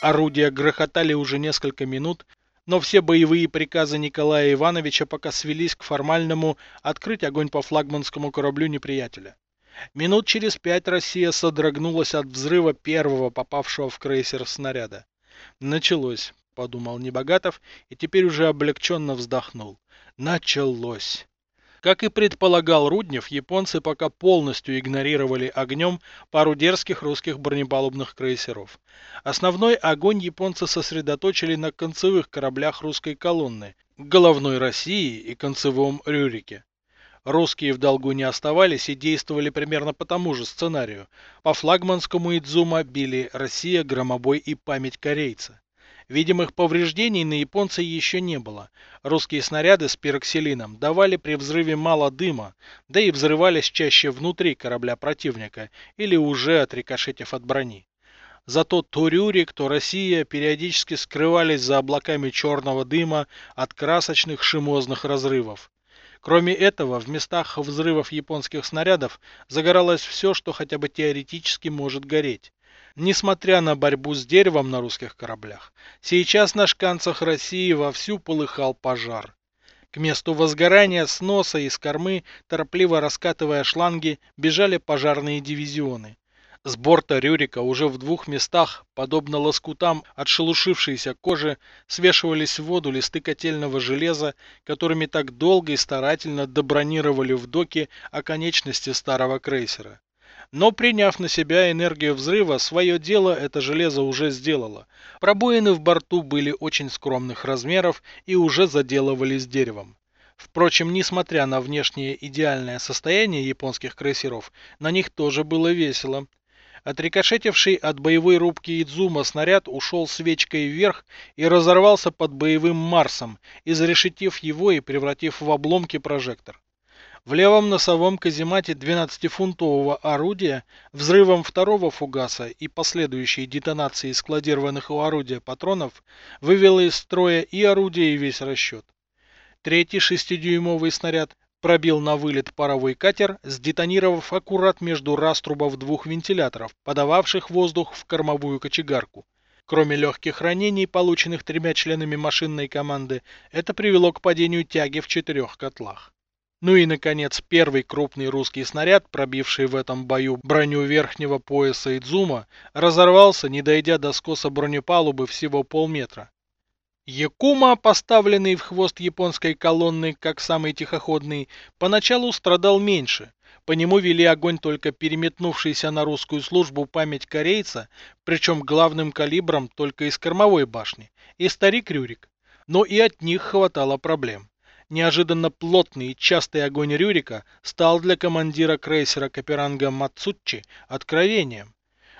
Орудия грохотали уже несколько минут, но все боевые приказы Николая Ивановича пока свелись к формальному открыть огонь по флагманскому кораблю неприятеля. Минут через пять Россия содрогнулась от взрыва первого попавшего в крейсер снаряда. Началось, подумал Небогатов и теперь уже облегченно вздохнул. Началось. Как и предполагал Руднев, японцы пока полностью игнорировали огнем пару дерзких русских бронепалубных крейсеров. Основной огонь японцы сосредоточили на концевых кораблях русской колонны, головной России и концевом Рюрике. Русские в долгу не оставались и действовали примерно по тому же сценарию. По флагманскому Идзума били Россия, Громобой и Память корейца. Видимых повреждений на японца еще не было. Русские снаряды с пироксилином давали при взрыве мало дыма, да и взрывались чаще внутри корабля противника или уже отрикошетив от брони. Зато то Рюрик, то Россия периодически скрывались за облаками черного дыма от красочных шимозных разрывов. Кроме этого, в местах взрывов японских снарядов загоралось все, что хотя бы теоретически может гореть. Несмотря на борьбу с деревом на русских кораблях, сейчас на шканцах России вовсю полыхал пожар. К месту возгорания с носа и с кормы, торопливо раскатывая шланги, бежали пожарные дивизионы. С борта Рюрика уже в двух местах, подобно лоскутам отшелушившейся кожи, свешивались в воду листы котельного железа, которыми так долго и старательно добронировали в доке оконечности старого крейсера. Но приняв на себя энергию взрыва, свое дело это железо уже сделало. Пробоины в борту были очень скромных размеров и уже заделывались деревом. Впрочем, несмотря на внешнее идеальное состояние японских крейсеров, на них тоже было весело. Отрикошетивший от боевой рубки Идзума снаряд ушел свечкой вверх и разорвался под боевым Марсом, изрешетив его и превратив в обломки прожектор. В левом носовом каземате 12-фунтового орудия взрывом второго фугаса и последующей детонацией складированных у орудия патронов вывело из строя и орудие, и весь расчет. Третий шестидюймовый снаряд пробил на вылет паровой катер, сдетонировав аккурат между раструбов двух вентиляторов, подававших воздух в кормовую кочегарку. Кроме легких ранений, полученных тремя членами машинной команды, это привело к падению тяги в четырех котлах. Ну и, наконец, первый крупный русский снаряд, пробивший в этом бою броню верхнего пояса Идзума, разорвался, не дойдя до скоса бронепалубы всего полметра. Якума, поставленный в хвост японской колонны как самый тихоходный, поначалу страдал меньше. По нему вели огонь только переметнувшийся на русскую службу память корейца, причем главным калибром только из кормовой башни, и старик Рюрик. Но и от них хватало проблем. Неожиданно плотный и частый огонь Рюрика стал для командира крейсера Каперанга Мацуччи откровением.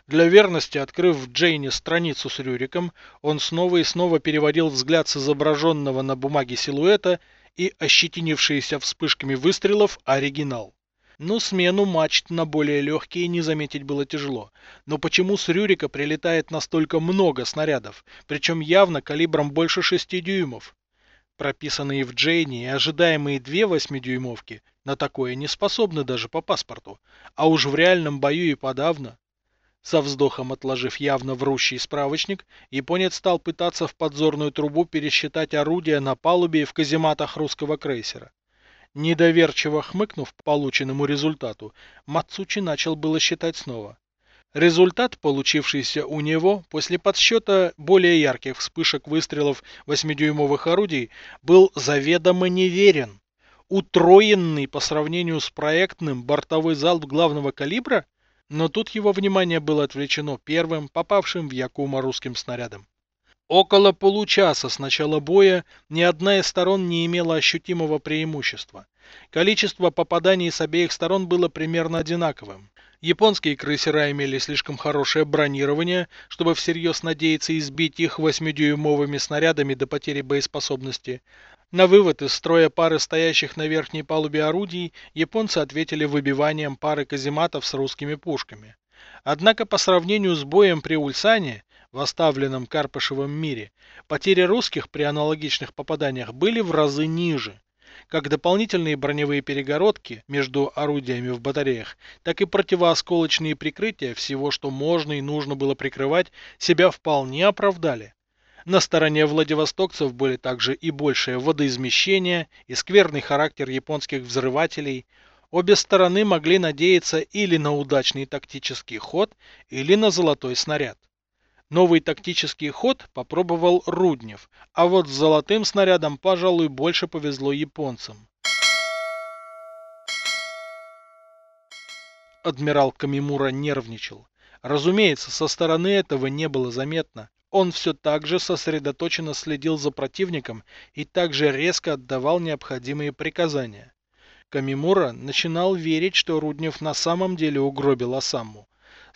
Для верности, открыв в Джейне страницу с Рюриком, он снова и снова переводил взгляд с изображенного на бумаге силуэта и ощетинившиеся вспышками выстрелов оригинал. Ну, смену мачт на более легкие не заметить было тяжело. Но почему с Рюрика прилетает настолько много снарядов, причем явно калибром больше 6 дюймов? Прописанные в Джейне и ожидаемые две восьмидюймовки на такое не способны даже по паспорту, а уж в реальном бою и подавно. Со вздохом отложив явно врущий справочник, японец стал пытаться в подзорную трубу пересчитать орудия на палубе и в казематах русского крейсера. Недоверчиво хмыкнув по полученному результату, Мацучи начал было считать снова. Результат, получившийся у него после подсчета более ярких вспышек выстрелов 8-дюймовых орудий, был заведомо неверен. Утроенный по сравнению с проектным бортовой залп главного калибра, но тут его внимание было отвлечено первым, попавшим в Якума русским снарядом. Около получаса с начала боя ни одна из сторон не имела ощутимого преимущества. Количество попаданий с обеих сторон было примерно одинаковым. Японские крейсера имели слишком хорошее бронирование, чтобы всерьез надеяться избить их 8-дюймовыми снарядами до потери боеспособности. На вывод из строя пары стоящих на верхней палубе орудий японцы ответили выбиванием пары казематов с русскими пушками. Однако по сравнению с боем при Ульсане, в оставленном Карпышевом мире, потери русских при аналогичных попаданиях были в разы ниже. Как дополнительные броневые перегородки между орудиями в батареях, так и противоосколочные прикрытия всего, что можно и нужно было прикрывать, себя вполне оправдали. На стороне владивостокцев были также и большее водоизмещение, и скверный характер японских взрывателей. Обе стороны могли надеяться или на удачный тактический ход, или на золотой снаряд. Новый тактический ход попробовал Руднев, а вот с золотым снарядом, пожалуй, больше повезло японцам. Адмирал Камимура нервничал. Разумеется, со стороны этого не было заметно. Он все так же сосредоточенно следил за противником и также резко отдавал необходимые приказания. Камимура начинал верить, что Руднев на самом деле угробил Осамму.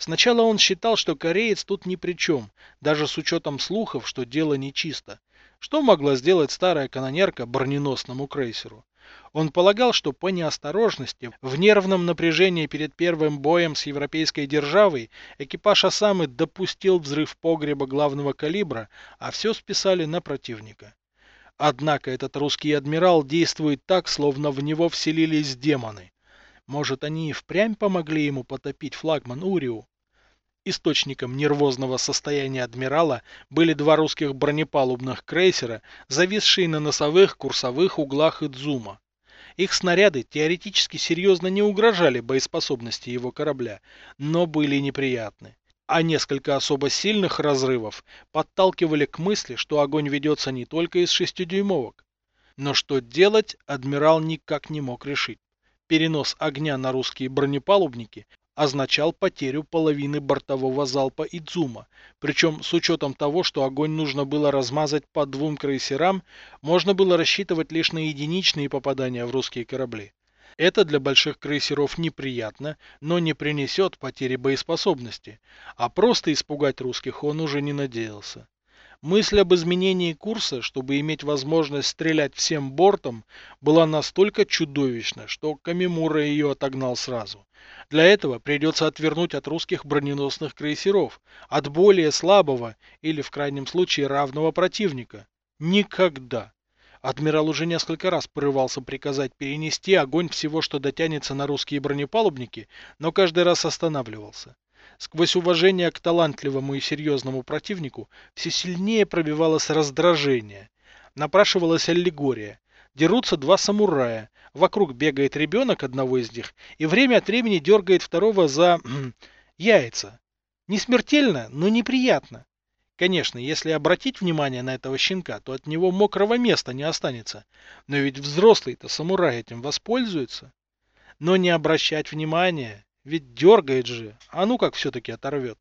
Сначала он считал, что кореец тут ни при чем, даже с учетом слухов, что дело нечисто. Что могла сделать старая канонерка броненосному крейсеру? Он полагал, что по неосторожности, в нервном напряжении перед первым боем с европейской державой, экипаж Осамы допустил взрыв погреба главного калибра, а все списали на противника. Однако этот русский адмирал действует так, словно в него вселились демоны. Может, они и впрямь помогли ему потопить флагман Уриу? Источником нервозного состояния адмирала были два русских бронепалубных крейсера, зависшие на носовых курсовых углах Идзума. Их снаряды теоретически серьезно не угрожали боеспособности его корабля, но были неприятны. А несколько особо сильных разрывов подталкивали к мысли, что огонь ведется не только из шестидюймовок. Но что делать, адмирал никак не мог решить. Перенос огня на русские бронепалубники означал потерю половины бортового залпа Идзума, причем с учетом того, что огонь нужно было размазать по двум крейсерам, можно было рассчитывать лишь на единичные попадания в русские корабли. Это для больших крейсеров неприятно, но не принесет потери боеспособности, а просто испугать русских он уже не надеялся. Мысль об изменении курса, чтобы иметь возможность стрелять всем бортом, была настолько чудовищна, что Камимура ее отогнал сразу. Для этого придется отвернуть от русских броненосных крейсеров, от более слабого или в крайнем случае равного противника. Никогда. Адмирал уже несколько раз порывался приказать перенести огонь всего, что дотянется на русские бронепалубники, но каждый раз останавливался. Сквозь уважение к талантливому и серьезному противнику все сильнее пробивалось раздражение. Напрашивалась аллегория. Дерутся два самурая. Вокруг бегает ребенок одного из них и время от времени дергает второго за яйца. Не смертельно, но неприятно. Конечно, если обратить внимание на этого щенка, то от него мокрого места не останется. Но ведь взрослый-то самурай этим воспользуется. Но не обращать внимания ведь дергает же, а ну как все-таки оторвет.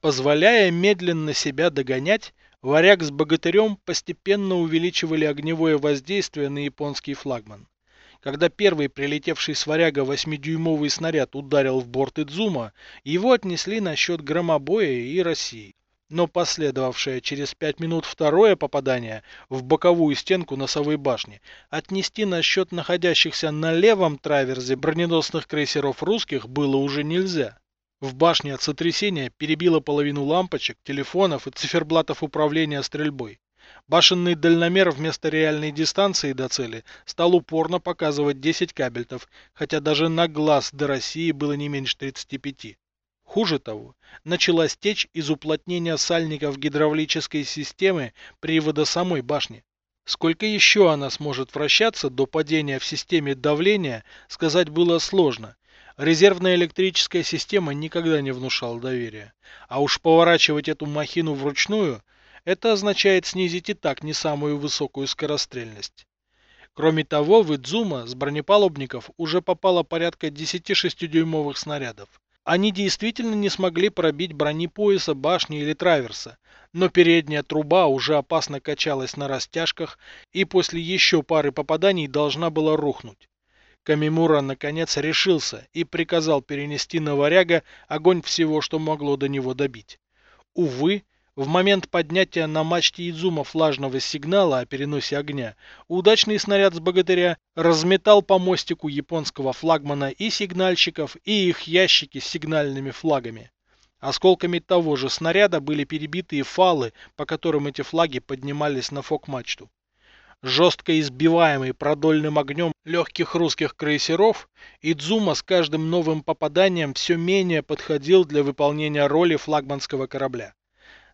Позволяя медленно себя догонять, варяг с богатырем постепенно увеличивали огневое воздействие на японский флагман. Когда первый прилетевший с варяга 8-дюймовый снаряд ударил в борт Идзума, его отнесли на счет громобоя и России но последовавшее через пять минут второе попадание в боковую стенку носовой башни отнести на счет находящихся на левом траверзе броненосных крейсеров русских было уже нельзя. В башне от сотрясения перебило половину лампочек, телефонов и циферблатов управления стрельбой. Башенный дальномер вместо реальной дистанции до цели стал упорно показывать 10 кабельтов, хотя даже на глаз до России было не меньше 35. Хуже того, началась течь из уплотнения сальников гидравлической системы привода самой башни. Сколько еще она сможет вращаться до падения в системе давления, сказать было сложно. Резервная электрическая система никогда не внушала доверия. А уж поворачивать эту махину вручную, это означает снизить и так не самую высокую скорострельность. Кроме того, в Идзума с бронепалубников уже попало порядка 10 6-дюймовых снарядов. Они действительно не смогли пробить брони пояса, башни или траверса, но передняя труба уже опасно качалась на растяжках и после еще пары попаданий должна была рухнуть. Камимура наконец решился и приказал перенести на варяга огонь всего, что могло до него добить. Увы, в момент поднятия на мачте Идзума флажного сигнала о переносе огня, удачный снаряд с богатыря разметал по мостику японского флагмана и сигнальщиков, и их ящики с сигнальными флагами. Осколками того же снаряда были перебиты и фалы, по которым эти флаги поднимались на фок-мачту. Жестко избиваемый продольным огнем легких русских крейсеров, Идзума с каждым новым попаданием все менее подходил для выполнения роли флагманского корабля.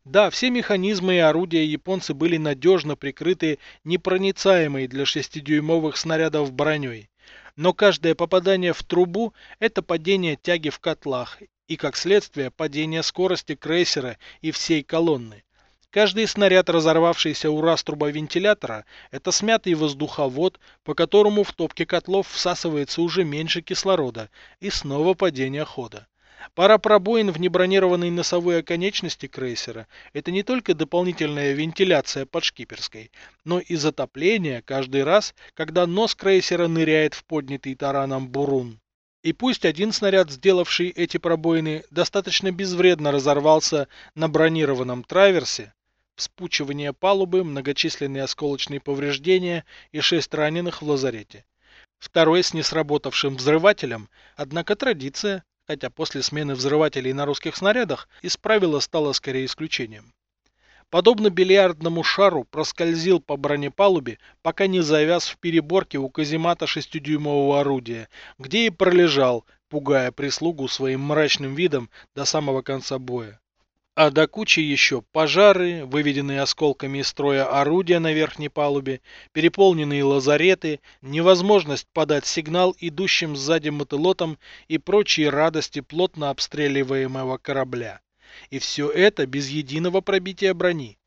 Да, все механизмы и орудия японцы были надежно прикрыты непроницаемой для шестидюймовых снарядов броней. Но каждое попадание в трубу – это падение тяги в котлах и, как следствие, падение скорости крейсера и всей колонны. Каждый снаряд, разорвавшийся у раструба вентилятора, это смятый воздуховод, по которому в топке котлов всасывается уже меньше кислорода, и снова падение хода. Пара пробоин в небронированной носовой оконечности крейсера – это не только дополнительная вентиляция под шкиперской, но и затопление каждый раз, когда нос крейсера ныряет в поднятый тараном бурун. И пусть один снаряд, сделавший эти пробоины, достаточно безвредно разорвался на бронированном траверсе, вспучивание палубы, многочисленные осколочные повреждения и шесть раненых в лазарете. Второй с несработавшим взрывателем, однако традиция, хотя после смены взрывателей на русских снарядах из правила стало скорее исключением. Подобно бильярдному шару проскользил по бронепалубе, пока не завяз в переборке у каземата шестидюймового орудия, где и пролежал, пугая прислугу своим мрачным видом до самого конца боя. А до кучи еще пожары, выведенные осколками из строя орудия на верхней палубе, переполненные лазареты, невозможность подать сигнал идущим сзади мотылотам и прочие радости плотно обстреливаемого корабля. И все это без единого пробития брони.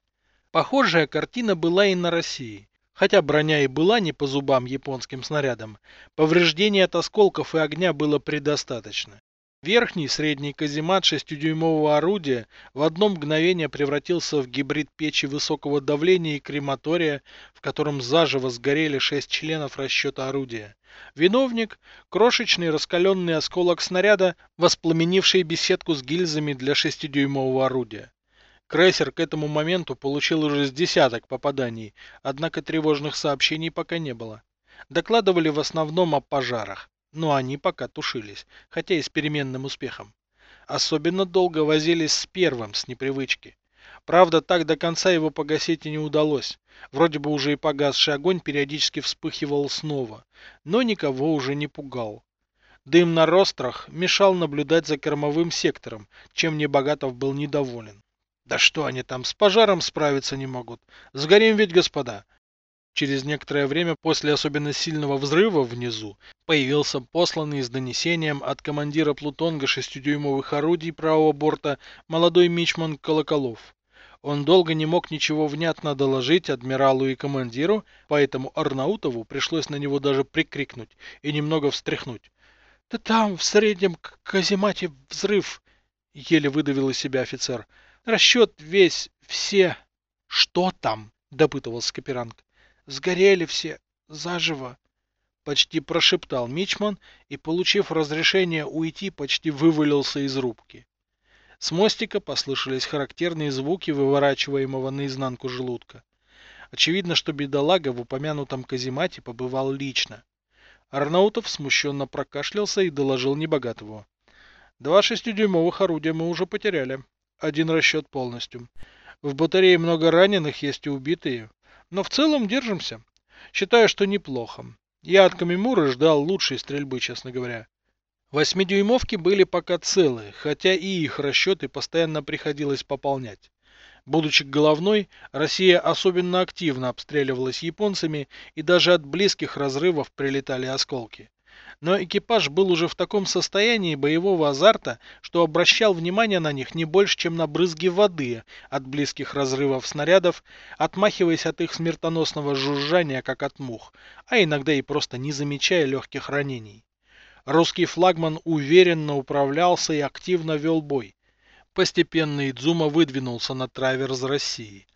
Похожая картина была и на России. Хотя броня и была не по зубам японским снарядам, повреждений от осколков и огня было предостаточно. Верхний средний каземат шестидюймового орудия в одно мгновение превратился в гибрид печи высокого давления и крематория, в котором заживо сгорели шесть членов расчета орудия. Виновник – крошечный раскаленный осколок снаряда, воспламенивший беседку с гильзами для шестидюймового орудия. Крейсер к этому моменту получил уже с десяток попаданий, однако тревожных сообщений пока не было. Докладывали в основном о пожарах но они пока тушились, хотя и с переменным успехом. Особенно долго возились с первым, с непривычки. Правда, так до конца его погасить и не удалось. Вроде бы уже и погасший огонь периодически вспыхивал снова, но никого уже не пугал. Дым на рострах мешал наблюдать за кормовым сектором, чем Небогатов был недоволен. Да что они там, с пожаром справиться не могут. Сгорим ведь, господа. Через некоторое время после особенно сильного взрыва внизу появился посланный с донесением от командира Плутонга шестидюймовых орудий правого борта молодой мичман Колоколов. Он долго не мог ничего внятно доложить адмиралу и командиру, поэтому Арнаутову пришлось на него даже прикрикнуть и немного встряхнуть. — Да там, в среднем каземате взрыв! — еле выдавил из себя офицер. — Расчет весь, все... — Что там? — допытывался Каперанг. Сгорели все, заживо. Почти прошептал Мичман и, получив разрешение уйти, почти вывалился из рубки. С мостика послышались характерные звуки выворачиваемого наизнанку желудка. Очевидно, что бедолага в упомянутом каземате побывал лично. Арнаутов смущенно прокашлялся и доложил Небогатову. Два шестидюймовых орудия мы уже потеряли. Один расчет полностью. В батарее много раненых, есть и убитые. Но в целом держимся. Считаю, что неплохо. Я от Камимуры ждал лучшей стрельбы, честно говоря. Восьмидюймовки были пока целы, хотя и их расчеты постоянно приходилось пополнять. Будучи головной, Россия особенно активно обстреливалась японцами и даже от близких разрывов прилетали осколки но экипаж был уже в таком состоянии боевого азарта, что обращал внимание на них не больше, чем на брызги воды от близких разрывов снарядов, отмахиваясь от их смертоносного жужжания, как от мух, а иногда и просто не замечая легких ранений. Русский флагман уверенно управлялся и активно вел бой. Постепенно Идзума выдвинулся на траверс России.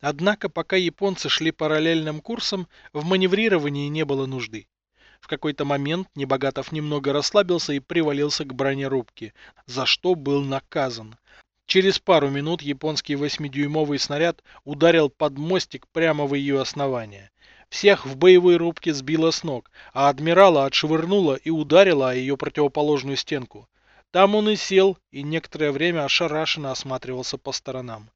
Однако, пока японцы шли параллельным курсом, в маневрировании не было нужды. В какой-то момент Небогатов немного расслабился и привалился к бронерубке, за что был наказан. Через пару минут японский восьмидюймовый снаряд ударил под мостик прямо в ее основание. Всех в боевой рубке сбило с ног, а адмирала отшвырнуло и ударило о ее противоположную стенку. Там он и сел, и некоторое время ошарашенно осматривался по сторонам.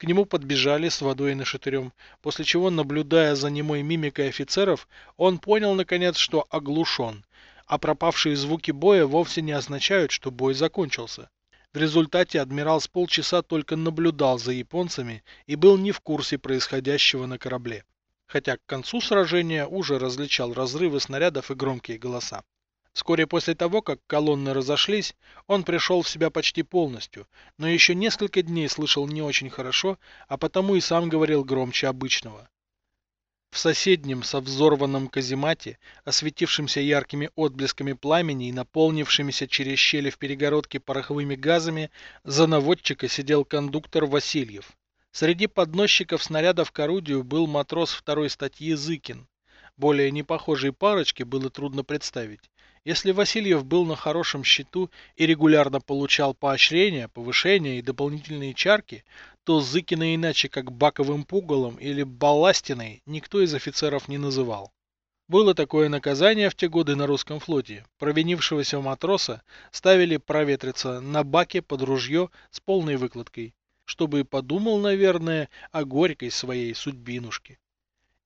К нему подбежали с водой и нашатырем, после чего, наблюдая за немой мимикой офицеров, он понял наконец, что оглушен, а пропавшие звуки боя вовсе не означают, что бой закончился. В результате адмирал с полчаса только наблюдал за японцами и был не в курсе происходящего на корабле. Хотя к концу сражения уже различал разрывы снарядов и громкие голоса. Вскоре после того, как колонны разошлись, он пришел в себя почти полностью, но еще несколько дней слышал не очень хорошо, а потому и сам говорил громче обычного. В соседнем со взорванном каземате, осветившемся яркими отблесками пламени и наполнившимися через щели в перегородке пороховыми газами, за наводчика сидел кондуктор Васильев. Среди подносчиков снарядов к орудию был матрос второй статьи Зыкин. Более непохожей парочки было трудно представить. Если Васильев был на хорошем счету и регулярно получал поощрения, повышения и дополнительные чарки, то Зыкина иначе как баковым пугалом или балластиной никто из офицеров не называл. Было такое наказание в те годы на русском флоте. Провинившегося матроса ставили проветриться на баке под ружье с полной выкладкой, чтобы подумал, наверное, о горькой своей судьбинушке.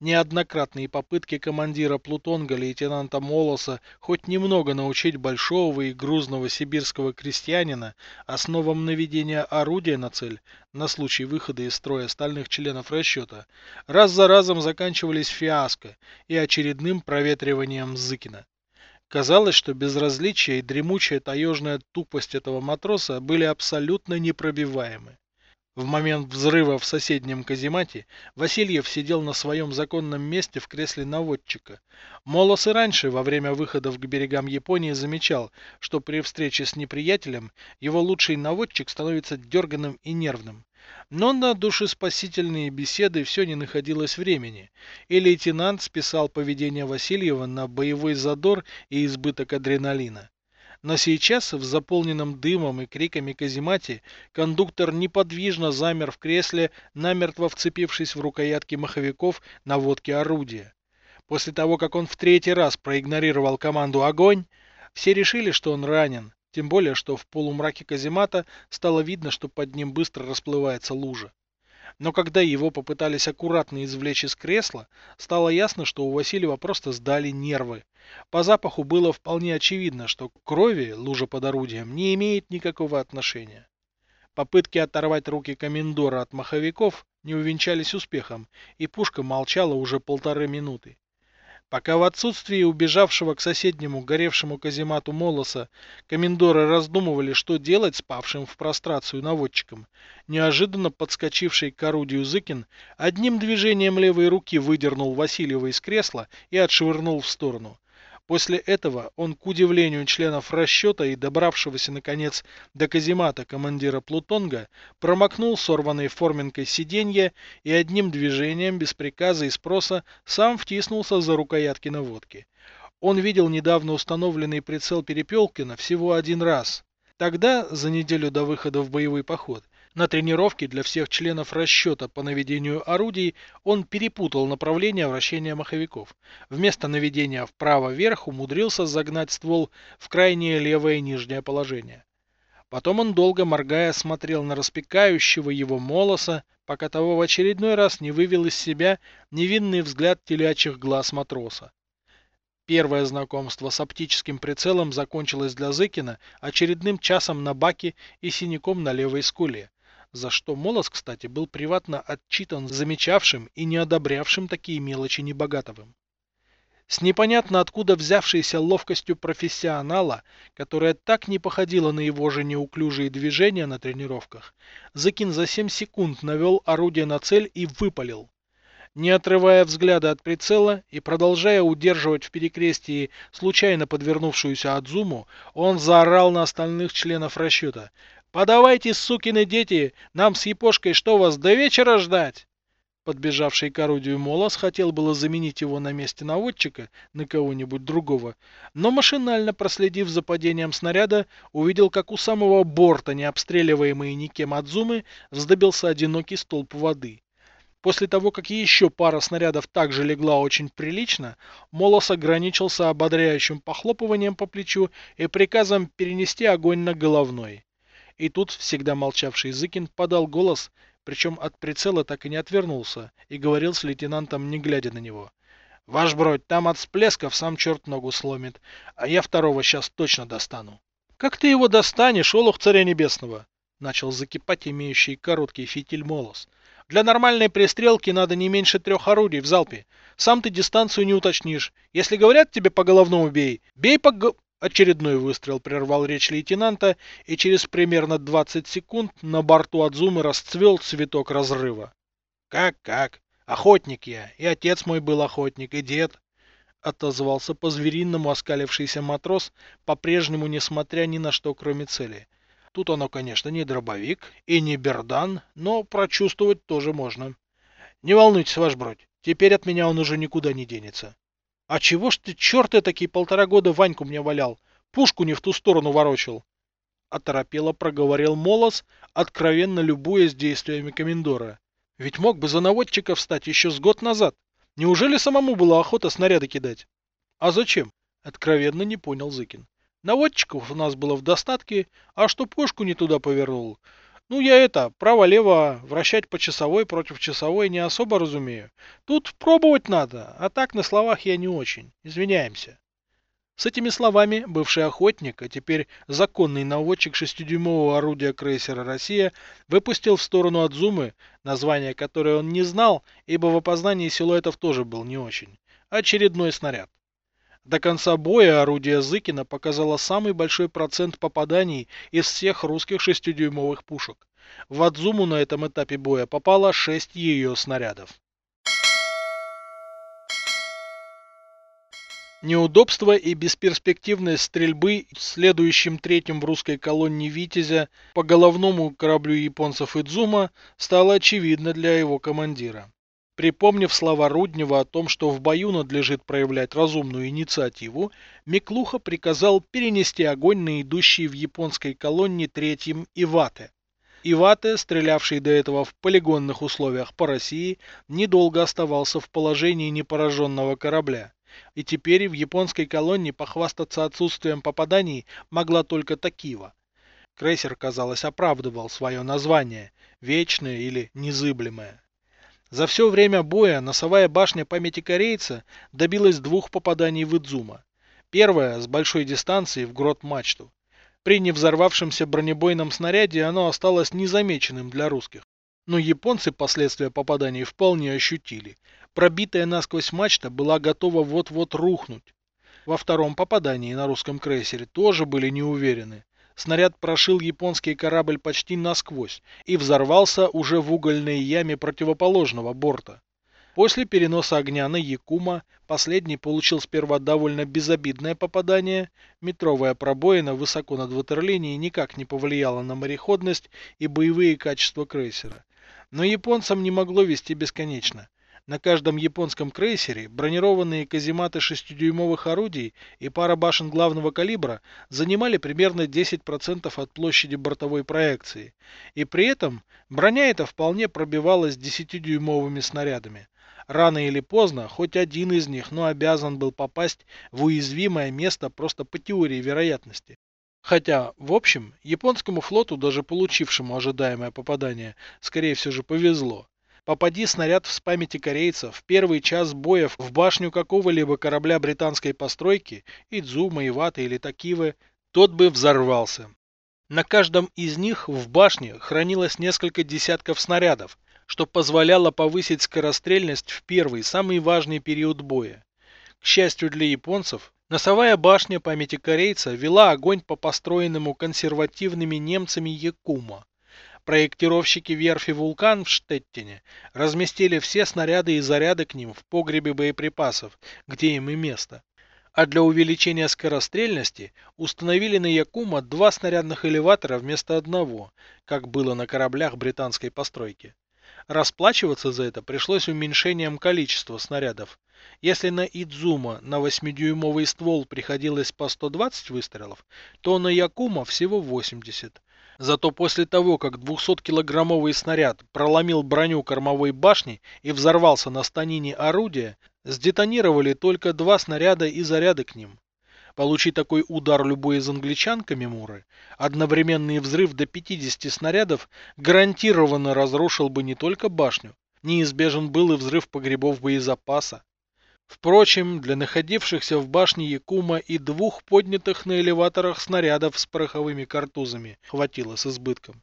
Неоднократные попытки командира Плутонга лейтенанта Молоса хоть немного научить большого и грузного сибирского крестьянина основам наведения орудия на цель на случай выхода из строя остальных членов расчета, раз за разом заканчивались фиаско и очередным проветриванием Зыкина. Казалось, что безразличие и дремучая таежная тупость этого матроса были абсолютно непробиваемы. В момент взрыва в соседнем каземате Васильев сидел на своем законном месте в кресле наводчика. Молос и раньше, во время выходов к берегам Японии, замечал, что при встрече с неприятелем его лучший наводчик становится дерганым и нервным. Но на душеспасительные беседы все не находилось времени, и лейтенант списал поведение Васильева на боевой задор и избыток адреналина. Но сейчас, в заполненном дымом и криками каземате, кондуктор неподвижно замер в кресле, намертво вцепившись в рукоятки маховиков на водке орудия. После того, как он в третий раз проигнорировал команду «Огонь», все решили, что он ранен, тем более, что в полумраке каземата стало видно, что под ним быстро расплывается лужа. Но когда его попытались аккуратно извлечь из кресла, стало ясно, что у Васильева просто сдали нервы. По запаху было вполне очевидно, что к крови лужа под орудием не имеет никакого отношения. Попытки оторвать руки комендора от маховиков не увенчались успехом, и пушка молчала уже полторы минуты. Пока в отсутствии убежавшего к соседнему горевшему каземату Молоса комендоры раздумывали, что делать с павшим в прострацию наводчиком, неожиданно подскочивший к орудию Зыкин одним движением левой руки выдернул Васильева из кресла и отшвырнул в сторону. После этого он, к удивлению членов расчета и добравшегося, наконец, до каземата командира Плутонга, промокнул сорванной форменкой сиденье и одним движением, без приказа и спроса, сам втиснулся за рукоятки наводки. Он видел недавно установленный прицел Перепелкина всего один раз. Тогда, за неделю до выхода в боевой поход, на тренировке для всех членов расчета по наведению орудий он перепутал направление вращения маховиков. Вместо наведения вправо-вверх умудрился загнать ствол в крайнее левое нижнее положение. Потом он долго моргая смотрел на распекающего его молоса, пока того в очередной раз не вывел из себя невинный взгляд телячьих глаз матроса. Первое знакомство с оптическим прицелом закончилось для Зыкина очередным часом на баке и синяком на левой скуле за что Молос, кстати, был приватно отчитан замечавшим и не одобрявшим такие мелочи небогатовым. С непонятно откуда взявшейся ловкостью профессионала, которая так не походила на его же неуклюжие движения на тренировках, Зыкин за 7 секунд навел орудие на цель и выпалил. Не отрывая взгляда от прицела и продолжая удерживать в перекрестии случайно подвернувшуюся Адзуму, он заорал на остальных членов расчета. «Подавайте, сукины дети! Нам с Япошкой что вас до вечера ждать?» Подбежавший к орудию Молос хотел было заменить его на месте наводчика на кого-нибудь другого, но машинально проследив за падением снаряда, увидел, как у самого борта, не обстреливаемый никем Адзумы, вздобился одинокий столб воды. После того, как еще пара снарядов также легла очень прилично, Молос ограничился ободряющим похлопыванием по плечу и приказом перенести огонь на головной. И тут всегда молчавший Зыкин подал голос, причем от прицела так и не отвернулся, и говорил с лейтенантом, не глядя на него. «Ваш бродь, там от всплесков сам черт ногу сломит, а я второго сейчас точно достану». «Как ты его достанешь, олух царя небесного?» Начал закипать имеющий короткий фитиль Молос. Для нормальной пристрелки надо не меньше трех орудий в залпе. Сам ты дистанцию не уточнишь. Если говорят тебе по головному бей, бей по. Очередной выстрел прервал речь лейтенанта, и через примерно 20 секунд на борту Адзумы расцвел цветок разрыва. «Как-как? Охотник я, и отец мой был охотник, и дед!» Отозвался по-звериному оскалившийся матрос, по-прежнему несмотря ни на что, кроме цели. Тут оно, конечно, не дробовик и не бердан, но прочувствовать тоже можно. Не волнуйтесь, ваш бродь, теперь от меня он уже никуда не денется. А чего ж ты, черт такие полтора года Ваньку мне валял, пушку не в ту сторону ворочил? Оторопело проговорил Молос, откровенно любуясь действиями комендора. Ведь мог бы за наводчика встать еще с год назад. Неужели самому была охота снаряды кидать? А зачем? Откровенно не понял Зыкин. Наводчиков у нас было в достатке, а что пушку не туда повернул? Ну, я это, право-лево, вращать по часовой против часовой не особо разумею. Тут пробовать надо, а так на словах я не очень. Извиняемся. С этими словами бывший охотник, а теперь законный наводчик шестидюймового орудия крейсера «Россия» выпустил в сторону от Зумы, название которое он не знал, ибо в опознании силуэтов тоже был не очень, очередной снаряд. До конца боя орудие Зыкина показало самый большой процент попаданий из всех русских шестидюймовых пушек. В Адзуму на этом этапе боя попало 6 ее снарядов. Неудобство и бесперспективность стрельбы следующим третьим в русской колонне «Витязя» по головному кораблю японцев Идзума стало очевидно для его командира. Припомнив слова Руднева о том, что в бою надлежит проявлять разумную инициативу, Миклуха приказал перенести огонь на идущий в японской колонне третьим Ивате. Ивате, стрелявший до этого в полигонных условиях по России, недолго оставался в положении непораженного корабля. И теперь в японской колонне похвастаться отсутствием попаданий могла только Такива. Крейсер, казалось, оправдывал свое название – вечное или незыблемое. За все время боя носовая башня памяти корейца добилась двух попаданий в Идзума. Первое с большой дистанции в грот-мачту. При невзорвавшемся бронебойном снаряде оно осталось незамеченным для русских. Но японцы последствия попаданий вполне ощутили. Пробитая насквозь мачта была готова вот-вот рухнуть. Во втором попадании на русском крейсере тоже были не уверены. Снаряд прошил японский корабль почти насквозь и взорвался уже в угольной яме противоположного борта. После переноса огня на Якума последний получил сперва довольно безобидное попадание, метровая пробоина высоко над ватерлинией никак не повлияла на мореходность и боевые качества крейсера. Но японцам не могло вести бесконечно. На каждом японском крейсере бронированные казематы 6-дюймовых орудий и пара башен главного калибра занимали примерно 10% от площади бортовой проекции. И при этом броня эта вполне пробивалась 10-дюймовыми снарядами. Рано или поздно хоть один из них, но обязан был попасть в уязвимое место просто по теории вероятности. Хотя, в общем, японскому флоту, даже получившему ожидаемое попадание, скорее всего же повезло. Попади снаряд с памяти корейцев в первый час боя в башню какого-либо корабля британской постройки, Идзума, Ивата или Такивы, тот бы взорвался. На каждом из них в башне хранилось несколько десятков снарядов, что позволяло повысить скорострельность в первый, самый важный период боя. К счастью для японцев, носовая башня памяти корейца вела огонь по построенному консервативными немцами Якума. Проектировщики верфи «Вулкан» в Штеттине разместили все снаряды и заряды к ним в погребе боеприпасов, где им и место. А для увеличения скорострельности установили на Якума два снарядных элеватора вместо одного, как было на кораблях британской постройки. Расплачиваться за это пришлось уменьшением количества снарядов. Если на Идзума на 8-дюймовый ствол приходилось по 120 выстрелов, то на Якума всего 80. Зато после того, как 200-килограммовый снаряд проломил броню кормовой башни и взорвался на станине орудия, сдетонировали только два снаряда и заряды к ним. Получи такой удар любой из англичан Камимуры, одновременный взрыв до 50 снарядов гарантированно разрушил бы не только башню, неизбежен был и взрыв погребов боезапаса. Впрочем, для находившихся в башне Якума и двух поднятых на элеваторах снарядов с пороховыми картузами хватило с избытком.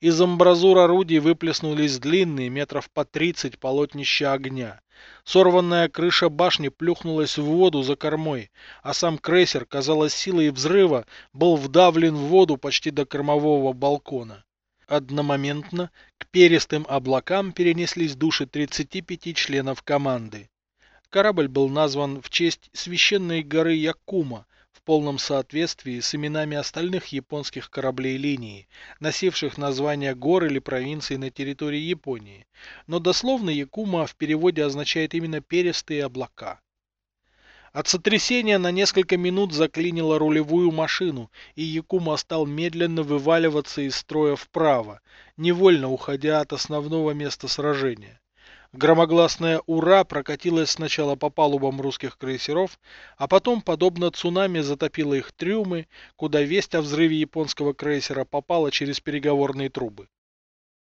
Из амбразур орудий выплеснулись длинные, метров по тридцать полотнища огня. Сорванная крыша башни плюхнулась в воду за кормой, а сам крейсер, казалось, силой взрыва был вдавлен в воду почти до кормового балкона. Одномоментно к перистым облакам перенеслись души 35 членов команды. Корабль был назван в честь священной горы Якума, в полном соответствии с именами остальных японских кораблей линии, носивших названия гор или провинций на территории Японии. Но дословно Якума в переводе означает именно перистые облака. От сотрясения на несколько минут заклинило рулевую машину, и Якума стал медленно вываливаться из строя вправо, невольно уходя от основного места сражения. Громогласное «Ура!» прокатилось сначала по палубам русских крейсеров, а потом, подобно цунами, затопило их трюмы, куда весть о взрыве японского крейсера попала через переговорные трубы.